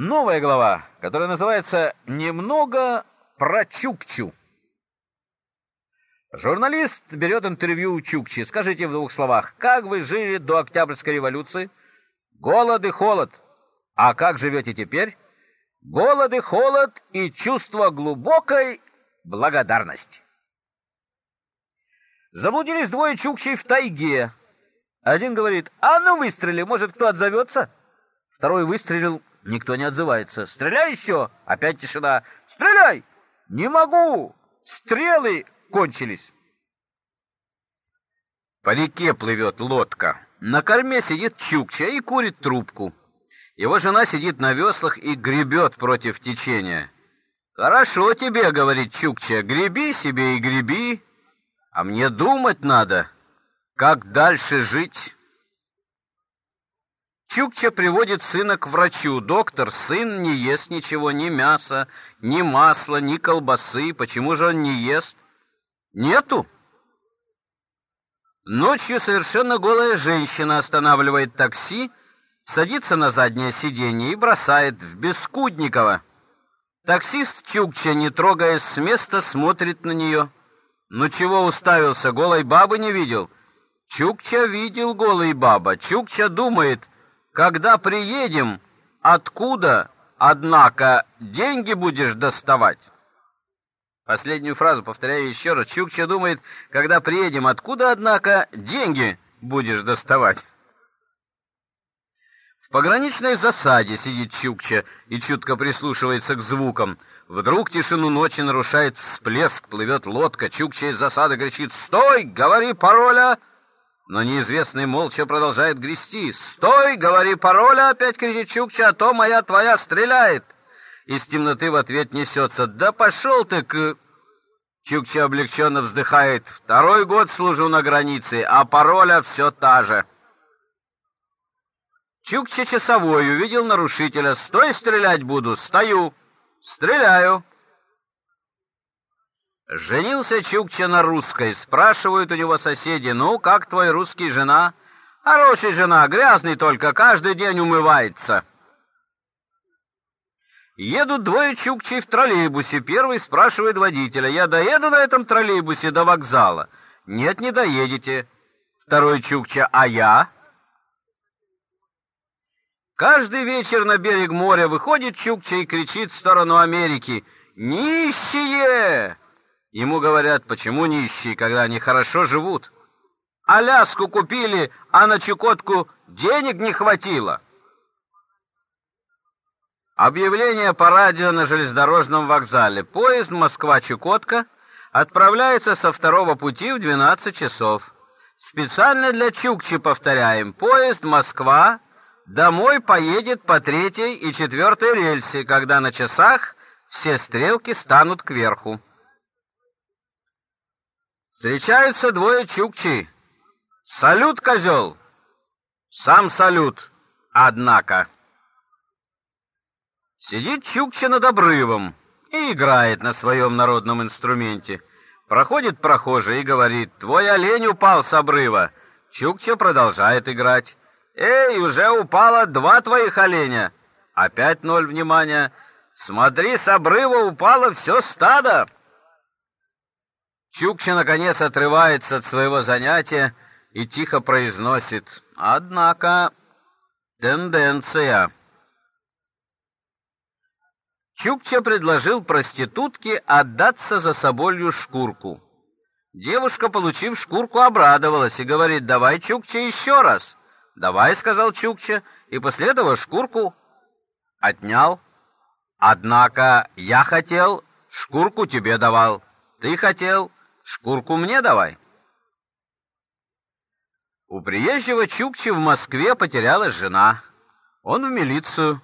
Новая глава, которая называется «Немного про Чукчу». Журналист берет интервью у Чукчи. Скажите в двух словах, как вы жили до Октябрьской революции? Голод и холод. А как живете теперь? Голод и холод и чувство глубокой благодарности. Заблудились двое чукчей в тайге. Один говорит, а ну выстрели, может кто отзовется? Второй выстрелил, никто не отзывается. Стреляй еще! Опять тишина. Стреляй! Не могу! Стрелы кончились. По реке плывет лодка. На корме сидит Чукча и курит трубку. Его жена сидит на веслах и гребет против течения. «Хорошо тебе, — говорит Чукча, — греби себе и греби, а мне думать надо, как дальше жить». Чукча приводит сына к врачу. Доктор, сын не ест ничего, ни мяса, ни масла, ни колбасы. Почему же он не ест? Нету. Ночью совершенно голая женщина останавливает такси, садится на заднее сиденье и бросает в Бескудникова. Таксист Чукча, не трогаясь с места, смотрит на нее. Ну чего уставился, голой бабы не видел? Чукча видел голой баба. Чукча думает, когда приедем, откуда, однако, деньги будешь доставать? Последнюю фразу повторяю еще раз. Чукча думает, когда приедем, откуда, однако, деньги будешь доставать? В пограничной засаде сидит Чукча и чутко прислушивается к звукам. Вдруг тишину ночи нарушает всплеск, плывет лодка. Чукча из засады кричит «Стой! Говори пароля!» Но неизвестный молча продолжает грести. «Стой! Говори пароля!» Опять кричит Чукча, «А то моя твоя стреляет!» Из темноты в ответ несется «Да пошел ты к...» Чукча облегченно вздыхает «Второй год служу на границе, а пароля все та же». Чукча часовой увидел нарушителя «Стой, стрелять буду!» «Стою!» «Стреляю!» Женился Чукча на русской. Спрашивают у него соседи, «Ну, как твой русский жена?» «Хорошая жена, грязный только, каждый день умывается». Едут двое чукчей в троллейбусе. Первый спрашивает водителя, «Я доеду на этом троллейбусе до вокзала?» «Нет, не доедете». Второй чукча, «А я?» Каждый вечер на берег моря выходит чукча и кричит в сторону Америки, «Нищие!» Ему говорят, почему нищие, когда они хорошо живут? Аляску купили, а на Чукотку денег не хватило. Объявление по радио на железнодорожном вокзале. Поезд Москва-Чукотка отправляется со второго пути в 12 часов. Специально для Чукчи повторяем. Поезд Москва домой поедет по третьей и четвертой рельсе, когда на часах все стрелки станут кверху. Встречаются двое чукчи. Салют, козел! Сам салют, однако. Сидит Чукча над обрывом и играет на своем народном инструменте. Проходит прохожий и говорит, «Твой олень упал с обрыва». Чукча продолжает играть. «Эй, уже упало два твоих оленя». Опять ноль внимания. «Смотри, с обрыва упало все стадо». Чукча, наконец, отрывается от своего занятия и тихо произносит, «Однако тенденция». Чукча предложил проститутке отдаться за соболью шкурку. Девушка, получив шкурку, обрадовалась и говорит, «Давай, Чукча, еще раз». «Давай», — сказал Чукча, и после этого шкурку отнял. «Однако я хотел, шкурку тебе давал. Ты хотел, шкурку мне давай». У приезжего Чукчи в Москве потерялась жена. Он в милицию.